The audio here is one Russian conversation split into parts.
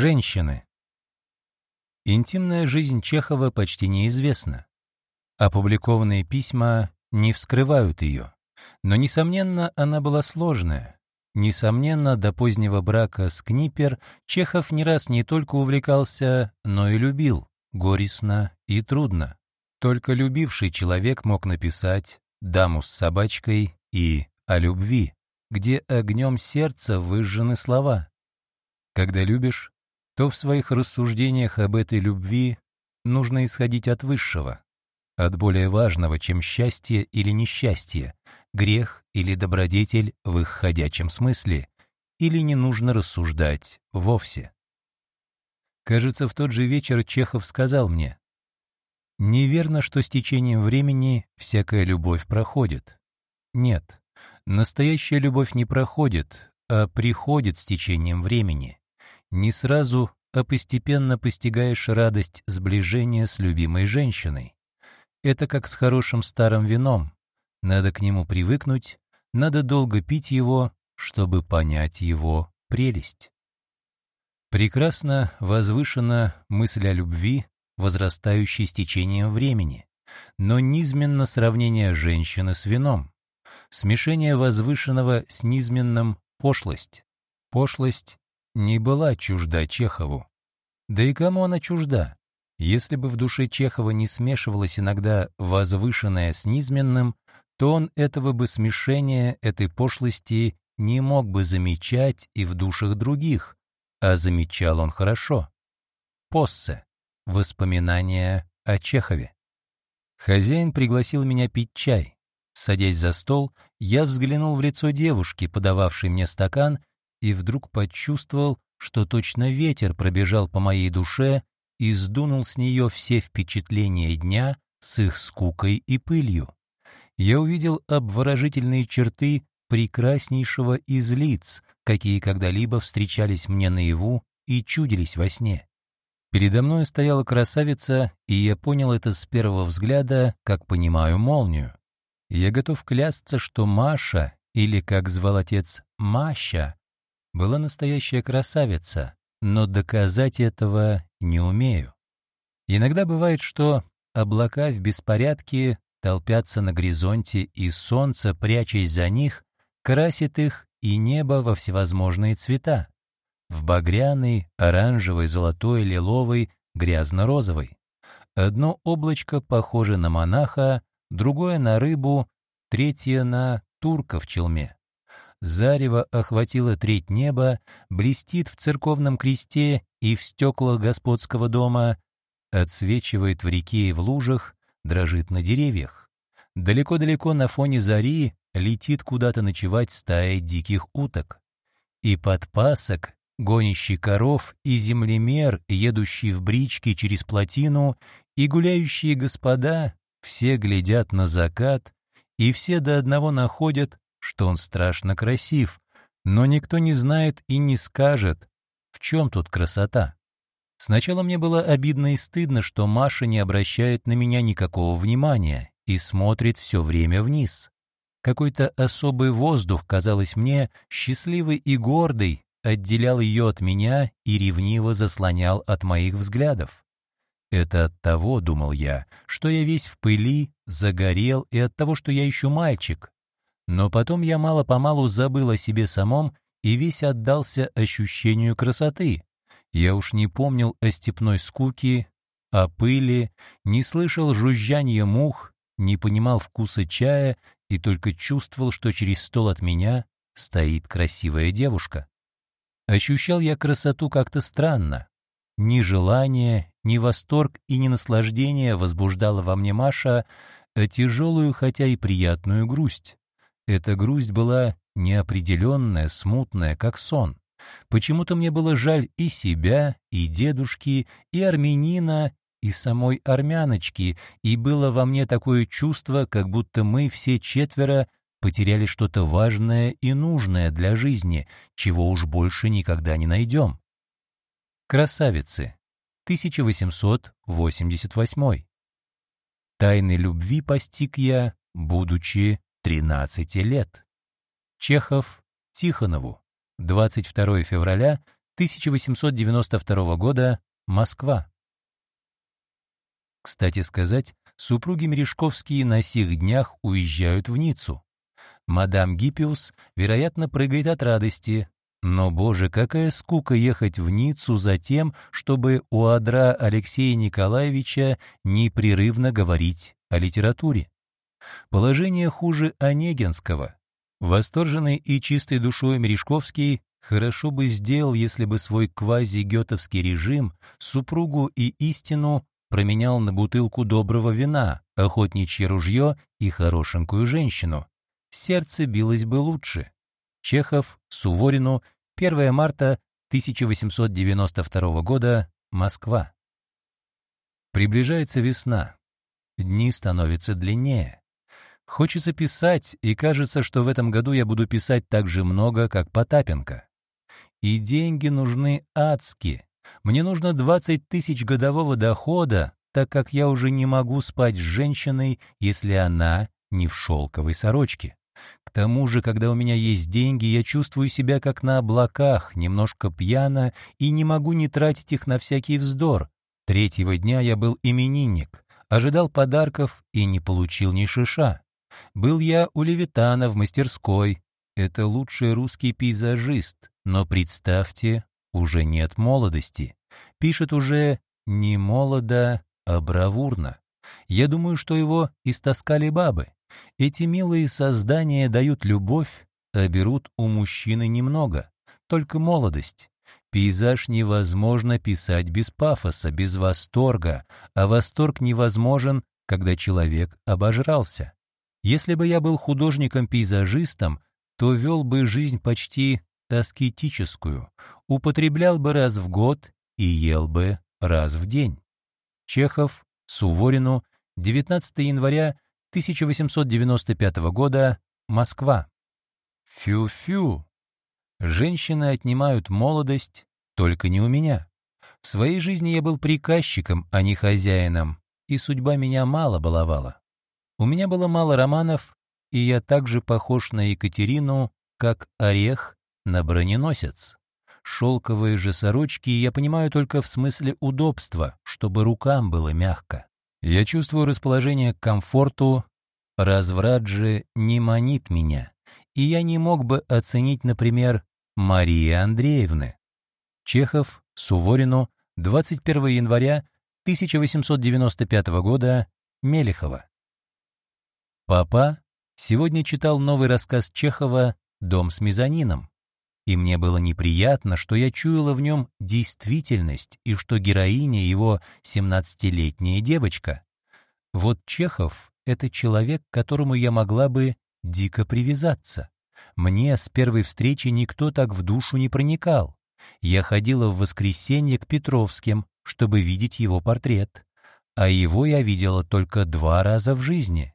Женщины. Интимная жизнь Чехова почти неизвестна. Опубликованные письма не вскрывают ее. Но, несомненно, она была сложная. Несомненно, до позднего брака с Книпер Чехов не раз не только увлекался, но и любил, горестно и трудно. Только любивший человек мог написать «Даму с собачкой» и «О любви», где огнем сердца выжжены слова. Когда любишь, то в своих рассуждениях об этой любви нужно исходить от высшего, от более важного, чем счастье или несчастье, грех или добродетель в их ходячем смысле, или не нужно рассуждать вовсе. Кажется, в тот же вечер Чехов сказал мне, «Неверно, что с течением времени всякая любовь проходит. Нет, настоящая любовь не проходит, а приходит с течением времени. Не сразу, а постепенно постигаешь радость сближения с любимой женщиной. Это как с хорошим старым вином. Надо к нему привыкнуть, надо долго пить его, чтобы понять его прелесть. Прекрасно возвышена мысль о любви, возрастающей с течением времени, но низменно сравнение женщины с вином. Смешение возвышенного с низменным — пошлость. Пошлость не была чужда Чехову. Да и кому она чужда? Если бы в душе Чехова не смешивалось иногда возвышенное с низменным, то он этого бы смешения, этой пошлости не мог бы замечать и в душах других, а замечал он хорошо. Поссе. Воспоминания о Чехове. Хозяин пригласил меня пить чай. Садясь за стол, я взглянул в лицо девушки, подававшей мне стакан, и вдруг почувствовал, что точно ветер пробежал по моей душе и сдунул с нее все впечатления дня с их скукой и пылью. Я увидел обворожительные черты прекраснейшего из лиц, какие когда-либо встречались мне наяву и чудились во сне. Передо мной стояла красавица, и я понял это с первого взгляда, как понимаю молнию. Я готов клясться, что Маша, или, как звал отец, Маща, была настоящая красавица, но доказать этого не умею. Иногда бывает, что облака в беспорядке толпятся на горизонте, и солнце, прячась за них, красит их и небо во всевозможные цвета. В багряный, оранжевый, золотой, лиловый, грязно-розовый. Одно облачко похоже на монаха, другое на рыбу, третье на турка в челме зарево охватило треть неба, блестит в церковном кресте и в стеклах господского дома, отсвечивает в реке и в лужах, дрожит на деревьях. Далеко-далеко на фоне зари летит куда-то ночевать стая диких уток. И подпасок, гонящий коров, и землемер, едущий в бричке через плотину, и гуляющие господа, все глядят на закат, и все до одного находят, что он страшно красив, но никто не знает и не скажет, в чем тут красота. Сначала мне было обидно и стыдно, что Маша не обращает на меня никакого внимания и смотрит все время вниз. Какой-то особый воздух, казалось мне, счастливый и гордый, отделял ее от меня и ревниво заслонял от моих взглядов. Это от того, думал я, что я весь в пыли, загорел, и от того, что я еще мальчик, но потом я мало-помалу забыл о себе самом и весь отдался ощущению красоты. Я уж не помнил о степной скуке, о пыли, не слышал жужжания мух, не понимал вкуса чая и только чувствовал, что через стол от меня стоит красивая девушка. Ощущал я красоту как-то странно. Ни желание, ни восторг и ни наслаждение возбуждала во мне Маша, а тяжелую, хотя и приятную грусть. Эта грусть была неопределенная, смутная, как сон. Почему-то мне было жаль и себя, и дедушки, и армянина, и самой армяночки, и было во мне такое чувство, как будто мы все четверо потеряли что-то важное и нужное для жизни, чего уж больше никогда не найдем. Красавицы. 1888. Тайны любви постиг я, будучи 13 лет. Чехов Тихонову. 22 февраля 1892 года, Москва. Кстати сказать, супруги Мережковские на сих днях уезжают в Ниццу. Мадам Гиппиус, вероятно, прыгает от радости. Но, боже, какая скука ехать в Ниццу за тем, чтобы у адра Алексея Николаевича непрерывно говорить о литературе. Положение хуже Онегинского. Восторженный и чистой душой Мережковский хорошо бы сделал, если бы свой квази-гетовский режим, супругу и истину променял на бутылку доброго вина, охотничье ружье и хорошенькую женщину. Сердце билось бы лучше. Чехов, Суворину, 1 марта 1892 года, Москва. Приближается весна. Дни становятся длиннее. Хочется писать, и кажется, что в этом году я буду писать так же много, как Потапенко. И деньги нужны адски. Мне нужно 20 тысяч годового дохода, так как я уже не могу спать с женщиной, если она не в шелковой сорочке. К тому же, когда у меня есть деньги, я чувствую себя как на облаках, немножко пьяно, и не могу не тратить их на всякий вздор. Третьего дня я был именинник, ожидал подарков и не получил ни шиша. Был я у Левитана в мастерской. Это лучший русский пейзажист, но представьте, уже нет молодости. Пишет уже не молодо, а бравурно. Я думаю, что его истаскали бабы. Эти милые создания дают любовь, а берут у мужчины немного, только молодость. Пейзаж невозможно писать без пафоса, без восторга, а восторг невозможен, когда человек обожрался. Если бы я был художником-пейзажистом, то вел бы жизнь почти аскетическую, употреблял бы раз в год и ел бы раз в день. Чехов, Суворину, 19 января 1895 года, Москва. Фю-фю. Женщины отнимают молодость, только не у меня. В своей жизни я был приказчиком, а не хозяином, и судьба меня мало баловала. У меня было мало романов, и я так же похож на Екатерину, как орех на броненосец. Шелковые же сорочки я понимаю только в смысле удобства, чтобы рукам было мягко. Я чувствую расположение к комфорту, разврат же не манит меня, и я не мог бы оценить, например, Марии Андреевны. Чехов, Суворину, 21 января 1895 года, Мелехова. Папа сегодня читал новый рассказ Чехова «Дом с мезонином», и мне было неприятно, что я чуяла в нем действительность и что героиня его 17-летняя девочка. Вот Чехов — это человек, к которому я могла бы дико привязаться. Мне с первой встречи никто так в душу не проникал. Я ходила в воскресенье к Петровским, чтобы видеть его портрет, а его я видела только два раза в жизни.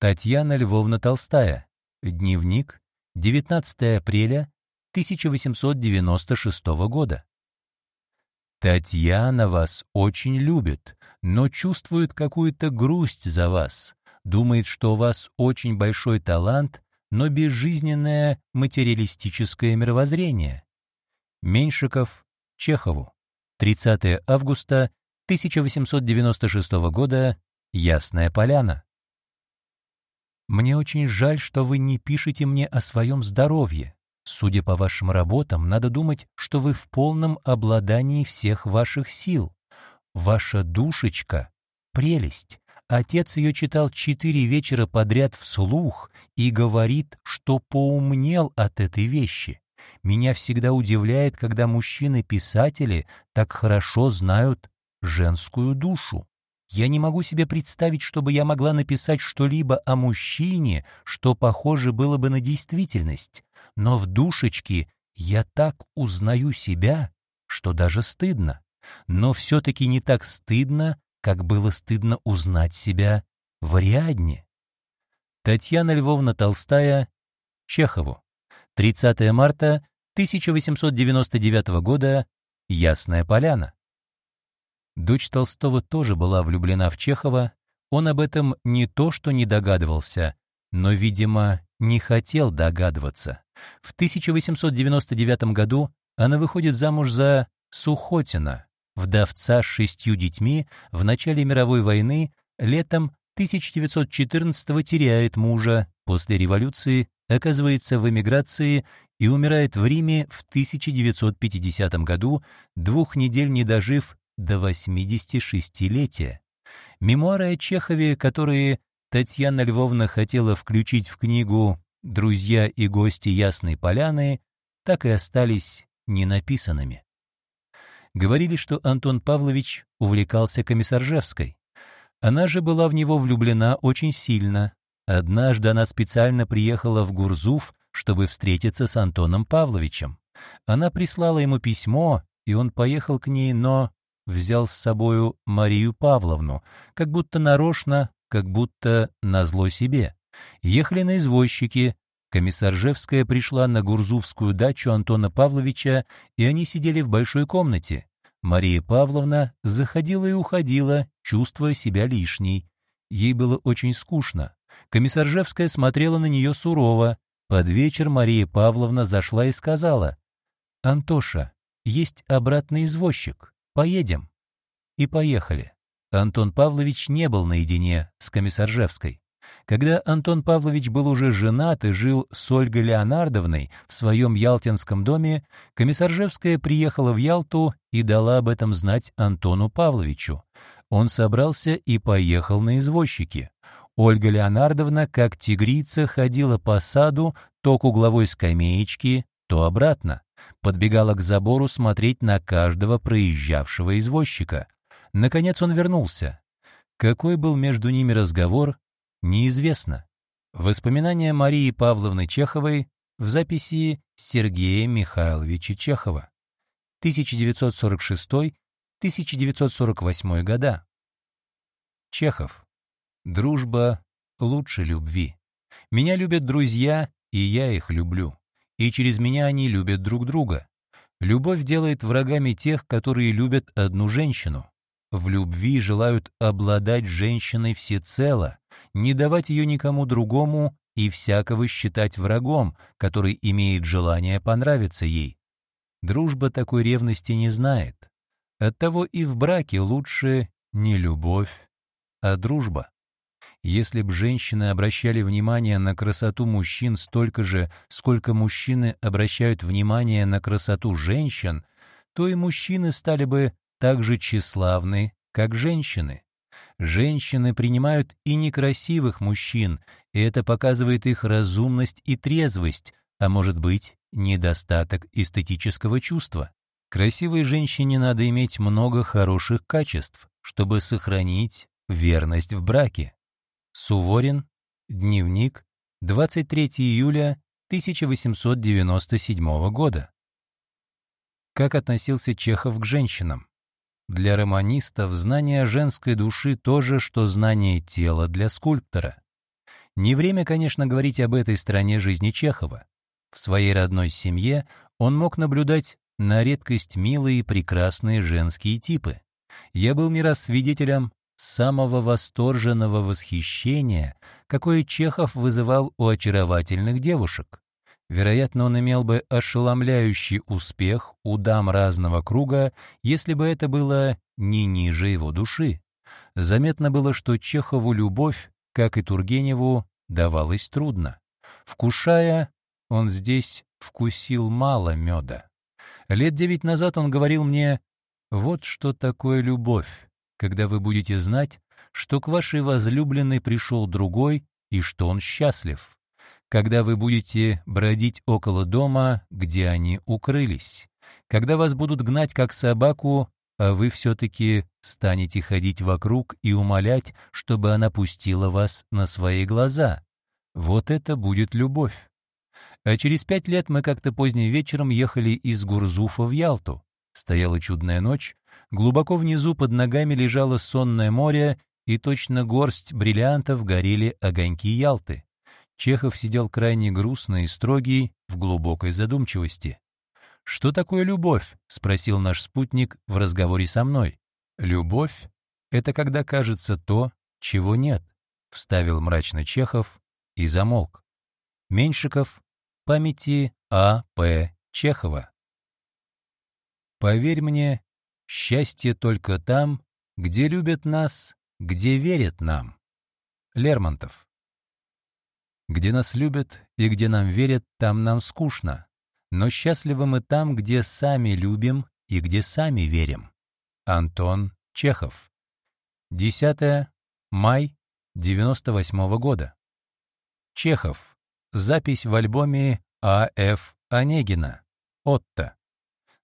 Татьяна Львовна Толстая. Дневник. 19 апреля 1896 года. Татьяна вас очень любит, но чувствует какую-то грусть за вас, думает, что у вас очень большой талант, но безжизненное материалистическое мировоззрение. Меньшиков Чехову. 30 августа 1896 года. Ясная поляна. Мне очень жаль, что вы не пишете мне о своем здоровье. Судя по вашим работам, надо думать, что вы в полном обладании всех ваших сил. Ваша душечка — прелесть. Отец ее читал четыре вечера подряд вслух и говорит, что поумнел от этой вещи. Меня всегда удивляет, когда мужчины-писатели так хорошо знают женскую душу. Я не могу себе представить, чтобы я могла написать что-либо о мужчине, что похоже было бы на действительность. Но в душечке я так узнаю себя, что даже стыдно. Но все-таки не так стыдно, как было стыдно узнать себя в Ариадне. Татьяна Львовна Толстая, Чехову. 30 марта 1899 года, Ясная Поляна. Дочь Толстого тоже была влюблена в Чехова, он об этом не то что не догадывался, но, видимо, не хотел догадываться. В 1899 году она выходит замуж за Сухотина, вдовца с шестью детьми в начале мировой войны, летом 1914 теряет мужа, после революции оказывается в эмиграции и умирает в Риме в 1950 году, двух недель не дожив до 86-летия. Мемуары о Чехове, которые Татьяна Львовна хотела включить в книгу «Друзья и гости Ясной Поляны», так и остались ненаписанными. Говорили, что Антон Павлович увлекался Комиссаржевской. Она же была в него влюблена очень сильно. Однажды она специально приехала в Гурзуф, чтобы встретиться с Антоном Павловичем. Она прислала ему письмо, и он поехал к ней, но взял с собою Марию Павловну, как будто нарочно, как будто назло себе. Ехали на извозчике. Комиссар Жевская пришла на Гурзувскую дачу Антона Павловича, и они сидели в большой комнате. Мария Павловна заходила и уходила, чувствуя себя лишней. Ей было очень скучно. Комиссар Жевская смотрела на нее сурово. Под вечер Мария Павловна зашла и сказала, «Антоша, есть обратный извозчик. Поедем». И поехали. Антон Павлович не был наедине с Комиссаржевской. Когда Антон Павлович был уже женат и жил с Ольгой Леонардовной в своем ялтинском доме, Комиссаржевская приехала в Ялту и дала об этом знать Антону Павловичу. Он собрался и поехал на извозчике. Ольга Леонардовна, как тигрица, ходила по саду то к угловой скамеечке, то обратно. Подбегала к забору смотреть на каждого проезжавшего извозчика. Наконец он вернулся. Какой был между ними разговор, неизвестно. Воспоминания Марии Павловны Чеховой в записи Сергея Михайловича Чехова. 1946-1948 года. Чехов. Дружба лучше любви. Меня любят друзья, и я их люблю. И через меня они любят друг друга. Любовь делает врагами тех, которые любят одну женщину в любви желают обладать женщиной всецело, не давать ее никому другому и всякого считать врагом, который имеет желание понравиться ей. Дружба такой ревности не знает. Оттого и в браке лучше не любовь, а дружба. Если б женщины обращали внимание на красоту мужчин столько же, сколько мужчины обращают внимание на красоту женщин, то и мужчины стали бы так же тщеславны, как женщины. Женщины принимают и некрасивых мужчин, и это показывает их разумность и трезвость, а может быть, недостаток эстетического чувства. Красивой женщине надо иметь много хороших качеств, чтобы сохранить верность в браке. Суворин, дневник, 23 июля 1897 года. Как относился Чехов к женщинам? Для романистов знание женской души то же, что знание тела для скульптора. Не время, конечно, говорить об этой стороне жизни Чехова. В своей родной семье он мог наблюдать на редкость милые и прекрасные женские типы. Я был не раз свидетелем самого восторженного восхищения, какое Чехов вызывал у очаровательных девушек. Вероятно, он имел бы ошеломляющий успех у дам разного круга, если бы это было не ниже его души. Заметно было, что Чехову любовь, как и Тургеневу, давалась трудно. Вкушая, он здесь вкусил мало меда. Лет девять назад он говорил мне, «Вот что такое любовь, когда вы будете знать, что к вашей возлюбленной пришел другой и что он счастлив» когда вы будете бродить около дома, где они укрылись, когда вас будут гнать как собаку, а вы все-таки станете ходить вокруг и умолять, чтобы она пустила вас на свои глаза. Вот это будет любовь. А через пять лет мы как-то поздним вечером ехали из Гурзуфа в Ялту. Стояла чудная ночь, глубоко внизу под ногами лежало сонное море, и точно горсть бриллиантов горели огоньки Ялты. Чехов сидел крайне грустный и строгий, в глубокой задумчивости. «Что такое любовь?» — спросил наш спутник в разговоре со мной. «Любовь — это когда кажется то, чего нет», — вставил мрачно Чехов и замолк. Меньшиков. Памяти А. П. Чехова. Поверь мне, счастье только там, где любят нас, где верят нам. Лермонтов. Где нас любят и где нам верят, там нам скучно. Но счастливы мы там, где сами любим и где сами верим. Антон Чехов. 10 май 98 -го года. Чехов. Запись в альбоме А.Ф. Онегина. Отто.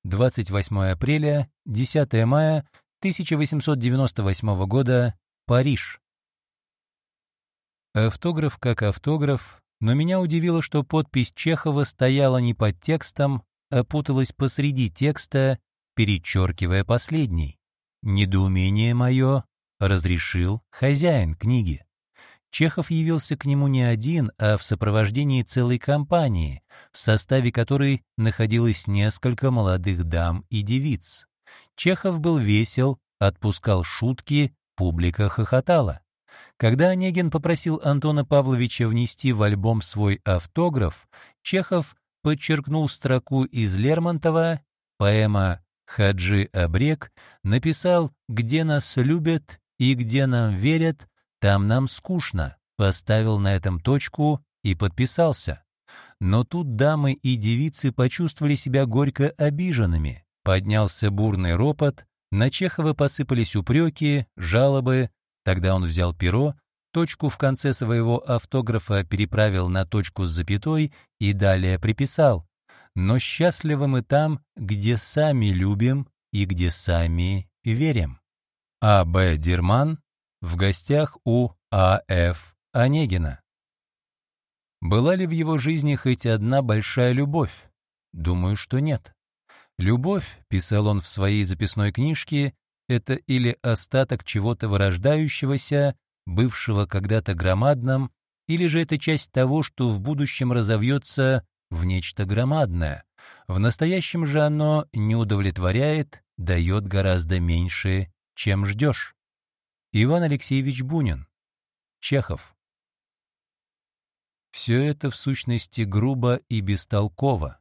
28 апреля, 10 мая 1898 года. Париж. Автограф как автограф, но меня удивило, что подпись Чехова стояла не под текстом, а путалась посреди текста, перечеркивая последний. Недоумение мое разрешил хозяин книги. Чехов явился к нему не один, а в сопровождении целой компании, в составе которой находилось несколько молодых дам и девиц. Чехов был весел, отпускал шутки, публика хохотала. Когда Онегин попросил Антона Павловича внести в альбом свой автограф, Чехов подчеркнул строку из Лермонтова, поэма «Хаджи Абрек», написал «Где нас любят и где нам верят, там нам скучно», поставил на этом точку и подписался. Но тут дамы и девицы почувствовали себя горько обиженными. Поднялся бурный ропот, на Чехова посыпались упреки, жалобы, Тогда он взял перо, точку в конце своего автографа переправил на точку с запятой и далее приписал «Но счастливы мы там, где сами любим и где сами верим». А. Б. Дерман в гостях у А. Ф. Онегина. Была ли в его жизни хоть одна большая любовь? Думаю, что нет. Любовь, писал он в своей записной книжке, это или остаток чего-то вырождающегося, бывшего когда-то громадным, или же это часть того, что в будущем разовьется в нечто громадное. В настоящем же оно не удовлетворяет, дает гораздо меньше, чем ждешь. Иван Алексеевич Бунин. Чехов. Все это в сущности грубо и бестолково,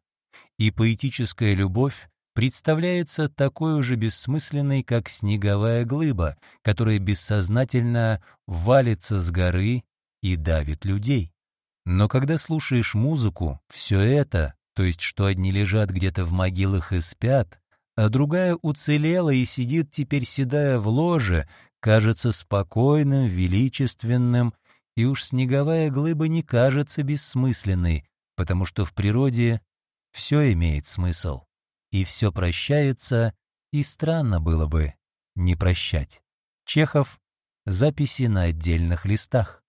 и поэтическая любовь представляется такой же бессмысленной, как снеговая глыба, которая бессознательно валится с горы и давит людей. Но когда слушаешь музыку, все это, то есть что одни лежат где-то в могилах и спят, а другая уцелела и сидит теперь седая в ложе, кажется спокойным, величественным, и уж снеговая глыба не кажется бессмысленной, потому что в природе все имеет смысл и все прощается, и странно было бы не прощать. Чехов. Записи на отдельных листах.